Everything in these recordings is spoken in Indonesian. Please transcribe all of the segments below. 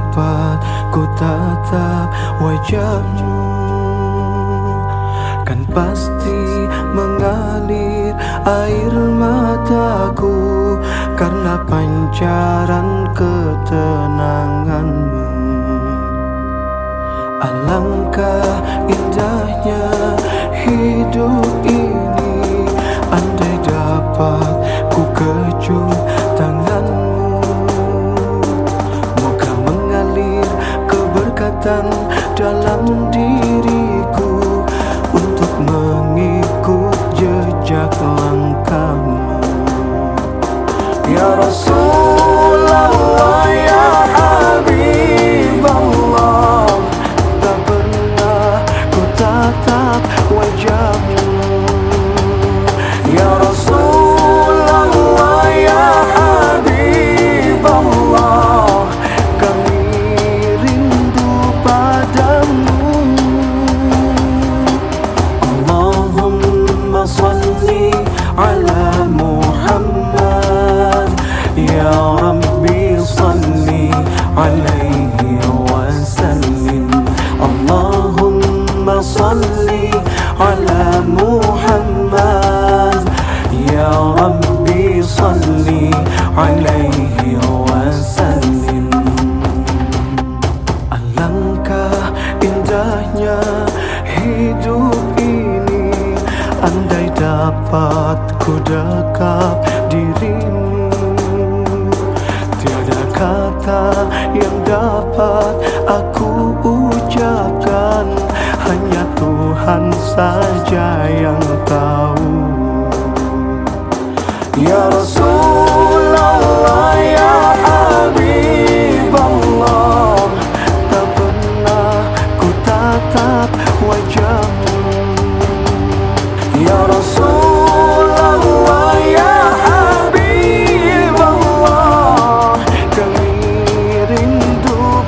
dapat ku tatap wajahmu. Kan pasti mengalir air mataku Karena pancaran ketenanganmu. Alangkah indahnya hidup keberkatan dalam diriku alaihi Alangkah indahnya hidup ini. Andai dapat ku dekap dirimu. Tiada kata yang dapat aku ucapkan. Hanya Tuhan saja yang tahu. Ya Rasulullah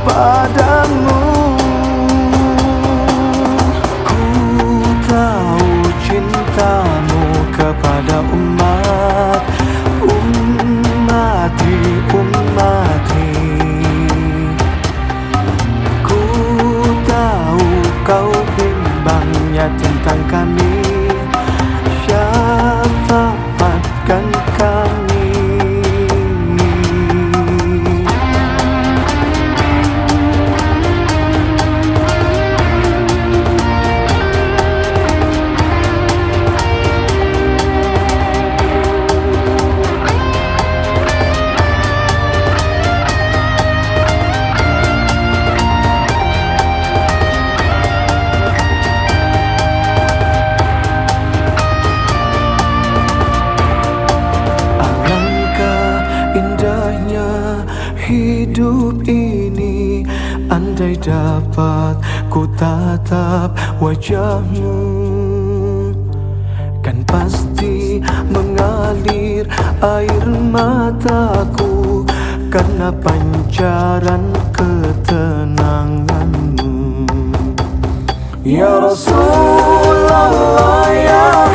padamu. Tahu cintamu kepada umat tahu dapat ku tatap wajahmu Kan pasti mengalir air mataku Karena pancaran ketenanganmu. Ya Rasulullah ya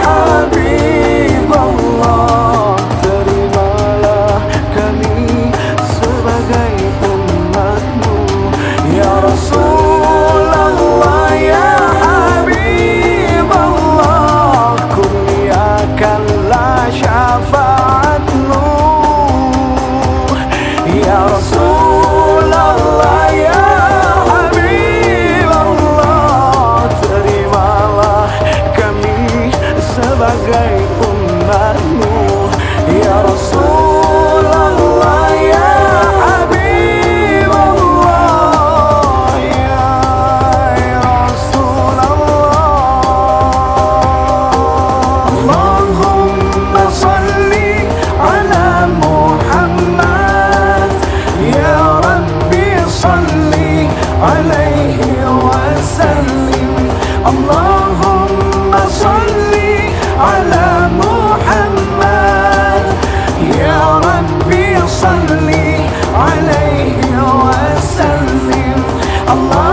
Allah